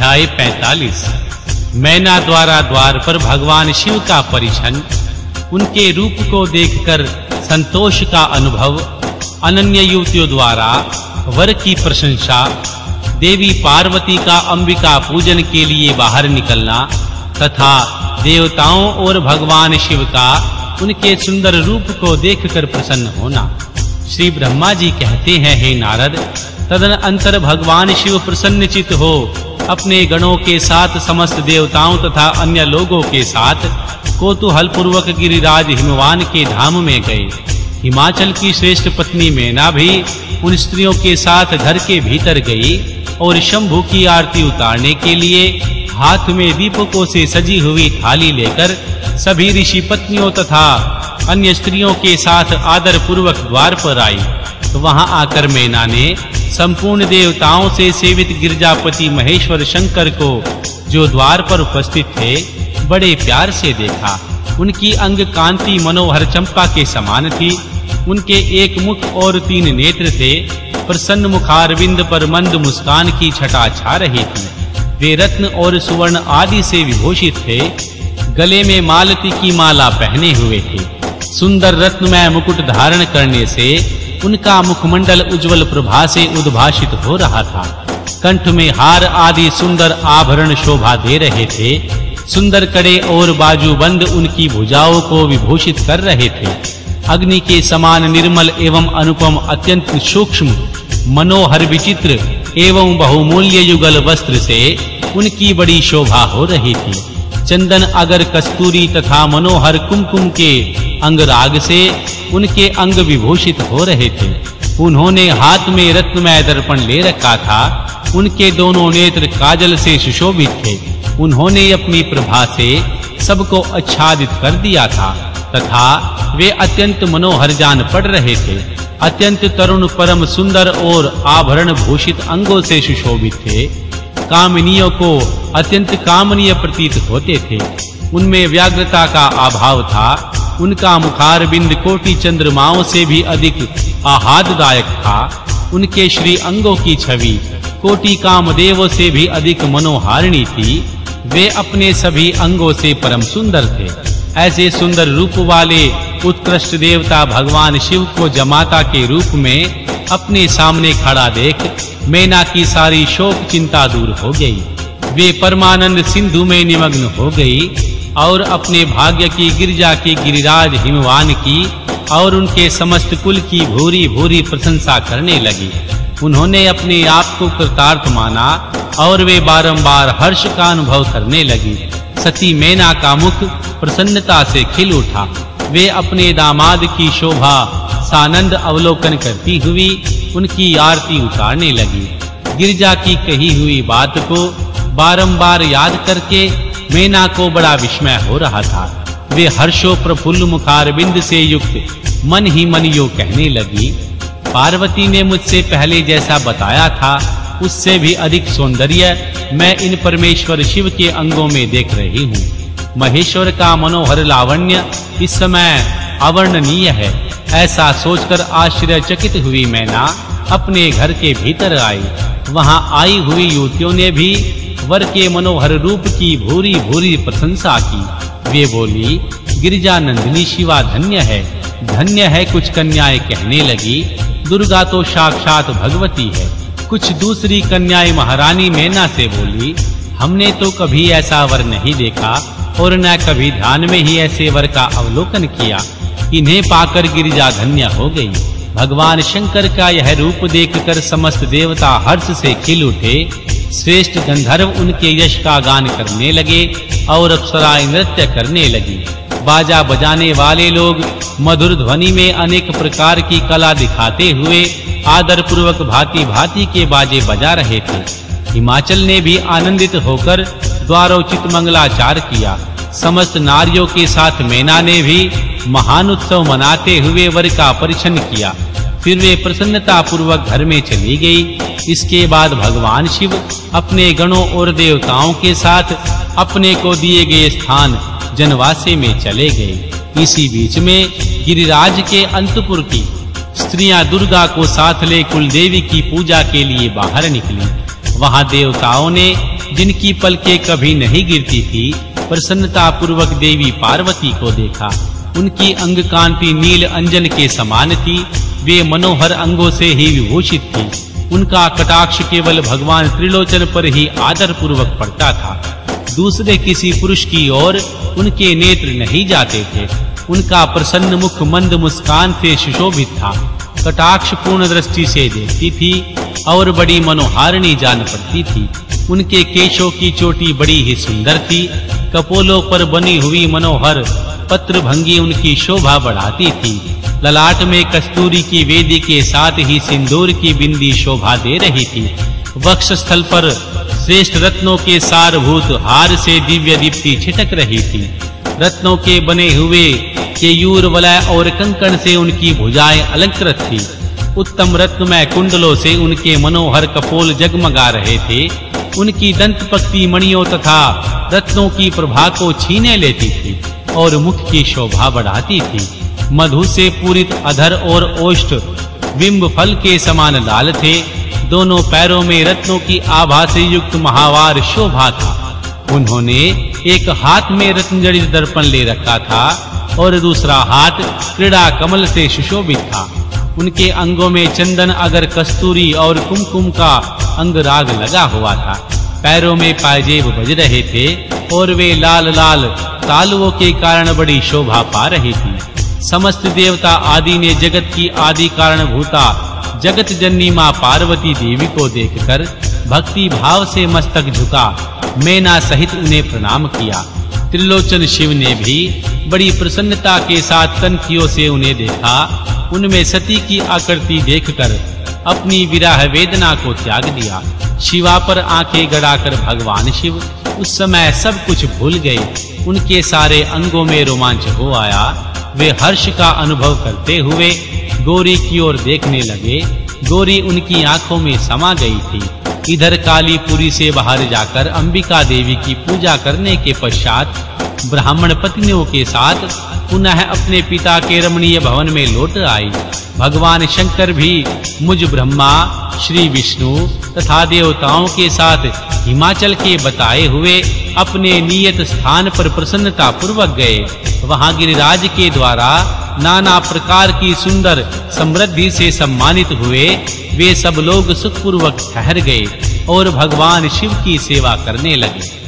अध्याय 45 मैना द्वारा द्वार पर भगवान शिव का परिछन, उनके रूप को देखकर संतोष का अनुभव, अनन्य युवतियों द्वारा वर की प्रशंसा, देवी पार्वती का अंबिका पूजन के लिए बाहर निकलना, तथा देवताओं और भगवान शिव का उनके सुंदर रूप को देखकर प्रसन्न होना। श्री ब्रह्मा जी कहते हैं, हे नारद तदन अंतर भगवान शिव प्रसन्न चित हो अपने गणों के साथ समस्त देवताओं तथा अन्य लोगों के साथ कोतूहल पूर्वक गिरिराज हिमवान के धाम में गए। हिमाचल की श्रेष्ठ पत्नी मैना भी उन स्त्रियों के साथ घर के भीतर गई और शंभु की आरती उतारने के लिए हाथ में दीपकों से सजी हुई थाली लेकर सभी ऋषि पत्नियों तथा अन्य स्त्रियों के साथ आदर पूर्वक द्वार पर आई। वहाँ आकर मैना ने संपूर्ण देवताओं से सेवित गिरजापति महेश्वर शंकर को जो द्वार पर उपस्थित थे, बड़े प्यार से देखा। उनकी अंग कांति मनोहर चंपा के समान थी। उनके एक मुख और तीन नेत्र थे। प्रसन्न मुखारविंद पर मंद मुस्कान की छटा छा रही थी। वे रत्न और सुवर्ण आदि से विभूषित थे। गले में मालती की माला पहने हुए थे। सुंदर रत्नमय मुकुट धारण करने से उनका मुखमंडल उज्जवल प्रभा से उद्भाषित हो रहा था। कंठ में हार आदि सुंदर आभरण शोभा दे रहे थे। सुंदर कड़े और बाजूबंद उनकी भुजाओं को विभूषित कर रहे थे। अग्नि के समान निर्मल एवं अनुपम अत्यंत सूक्ष्म, मनोहर विचित्र एवं बहुमूल्य युगल वस्त्र से उनकी बड़ी शोभा हो रही थी। चंदन अगर कस्तूरी तथा मनोहर कुमकुम के अंगराग से उनके अंग विभूषित हो रहे थे। उन्होंने हाथ में रत्नमय दर्पण ले रखा था। उनके दोनों नेत्र काजल से सुशोभित थे। उन्होंने अपनी प्रभा से सबको आच्छादित कर दिया था। तथा वे अत्यंत मनोहर जान पड़ रहे थे। अत्यंत तरुण परम सुंदर और आभरण भूषित अंगों से सुशोभित थे। कामनियों को अत्यंत कामनीय प्रतीत होते थे। उनमें व्याग्रता का अभाव था। उनका मुखार बिंद कोटि चंद्रमाओं से भी अधिक आहाददायक था। उनके श्री अंगों की छवि कोटि कामदेवों से भी अधिक मनोहारिणी थी। वे अपने सभी अंगों से परम सुंदर थे। ऐसे सुंदर रूप वाले उत्कृष्ट देवता भगवान शिव को जमाता के रूप में अपने सामने खड़ा देख, मैना की सारी शोक चिंता दूर हो गई। वे परमानंद सिंधु में निमग्न हो गई और अपने भाग्य की गिरजा की गिरिराज हिमवान की और उनके समस्त कुल की भूरी भूरी प्रशंसा करने लगी। उन्होंने अपने आप को कृतार्थ माना और वे बारंबार हर्ष का अनुभव करने लगी। सती मैना का मुख प्रसन्नता से खिल उठा। वे अपने दामाद की शोभा सानंद अवलोकन करती हुई उनकी आरती उतारने लगी। गिरजा की कही हुई बात को बारंबार याद करके मैना को बड़ा विस्मय हो रहा था। वे हर्षो प्रफुल्ल मुखारबिंद से युक्त मन ही मन यो कहने लगी, पार्वती ने मुझसे पहले जैसा बताया था, उससे भी अधिक सौंदर्य मैं इन परमेश्वर शिव के अंगों में देख रही हूँ। महेश्वर का मनोहर लावण्य इस समय अवर्णनीय है। ऐसा सोचकर आश्चर्यचकित हुई मैना। अपने घर के भीतर आई। वहाँ आई हुई युवतियों ने भी वर के मनोहर रूप की भूरी भूरी प्रशंसा की। वे बोली, गिरिजा नंदिनी शिवा धन्य है। धन्य है कुछ कन्याएँ कहने लगी। दुर्गा तो साक्षात भगवती है। कुछ दूसरी कन्याएँ महारानी मैना से बोली, हमने तो कभी ऐसा वर नहीं देखा और न कभी ध्यान में ही ऐसे वर का अवलोकन किया। इन्हें पाकर गिरिजा धन्य हो गई। भगवान शंकर का यह रूप देखकर समस्त देवता हर्ष से खिल उठे। श्रेष्ठ गंधर्व उनके यश का गान करने लगे और अप्सराएँ नृत्य करने लगी। बाजा बजाने वाले लोग मधुर ध्वनि में अनेक प्रकार की कला दिखाते हुए आदर पूर्वक भांति भांति के बाजे बजा रहे थे। हिमाचल ने भी आनंदित होकर द्वारोचित मंगलाचार किया। समस्त नारियों के साथ मैना ने भी महान उत्सव मनाते हुए वर का परिछन किया। फिर वे प्रसन्नता पूर्वक घर में चली गई। इसके बाद भगवान शिव अपने गणों और देवताओं के साथ अपने को दिए गए स्थान जनवासे में चले गए। इसी बीच में गिरिराज के अंतपुर की स्त्रियाँ दुर्गा को साथ ले कुल देवी की पूजा के लिए बाहर निकली। वहाँ देवताओं ने, जिनकी पलकें कभी नहीं गिरती थी प्रसन्नता पूर्वक देवी पार्वती को देखा। उनकी अंग कांति नील अंजन के समान थी। वे मनोहर अंगों से ही विभूषित थी। उनका कटाक्ष केवल भगवान त्रिलोचन पर ही आदर पूर्वक पड़ता था। दूसरे किसी पुरुष की ओर उनके नेत्र नहीं जाते थे। उनका प्रसन्न मुख मंद मुस्कान से सुशोभित था। कटाक्ष पूर्ण दृष्टि से देखती थी और बड़ी मनोहारिणी जान पड़ती थी। उनके केशों की चोटी बड़ी ही सुंदर थी। कपोलों पर बनी हुई मनोहर पत्र भंगी उनकी शोभा बढ़ाती थी। ललाट में कस्तूरी की वेदी के साथ ही सिंदूर की बिंदी शोभा दे रही थी। वक्ष स्थल पर श्रेष्ठ रत्नों के सारभूत हार से दिव्य दीप्ति छिटक रही थी। रत्नों के बने हुए केयूर वलय और कंकण से उनकी भुजाएँ अलंकृत थी। उत्तम रत्नमय कुंडलों से उनके मनोहर कपोल जगमगा रहे थे। उनकी दंत पक्ति मणियों तथा रत्नों की प्रभा को छीने लेती थी और मुख की शोभा बढ़ाती थी। मधु से पूरित अधर और ओष्ठ, बिंब फल के समान लाल थे। दोनों पैरों में रत्नों की आभा से युक्त महावार शोभा था। उन्होंने एक हाथ में रत्नजड़ित दर्पण ले रखा था और दूसरा हाथ क्रीड़ा कमल से सुशोभित था। उनके अंगों में चंदन, अगर कस्तूरी और कुमकुम का अंगराग लगा हुआ था। पैरों में पायजेब बज रहे थे और वे लाल लाल तालुओं के कारण बड़ी शोभा पा रही थी। समस्त देवता आदि ने जगत की आदि कारण भूता जगत जननी माँ पार्वती देवी को देखकर भक्ति भाव से मस्तक झुका, मैना सहित उन्हें प्रणाम किया। त्रिलोचन शिव ने भी बड़ी प्रसन्नता के साथ कनखियों से उन्हें देखा। उनमें सती की आकृति देखकर अपनी विरह वेदना को त्याग दिया। शिवा पर आँखें गड़ाकर भगवान शिव, उस समय सब कुछ भूल गए। उनके सारे अंगों में रोमांच हो आया। वे हर्ष का अनुभव करते हुए गोरी की ओर देखने लगे। गोरी उनकी आँखों में समा गई थी। इधर कालीपुरी से बाहर जाकर अंबिका देवी की पूजा करने के पश्चात ब्राह्मण पत्नियों के साथ पुनः अपने पिता के रमणीय भवन में लौट आई। भगवान शंकर भी मुझ ब्रह्मा, श्री विष्णु तथा देवताओं के साथ हिमाचल के बताए हुए अपने नियत स्थान पर प्रसन्नता पूर्वक गए। वहाँ गिरिराज के द्वारा नाना प्रकार की सुंदर समृद्धि से सम्मानित हुए, वे सब लोग सुखपूर्वक ठहर गए और भगवान शिव की सेवा करने लगे।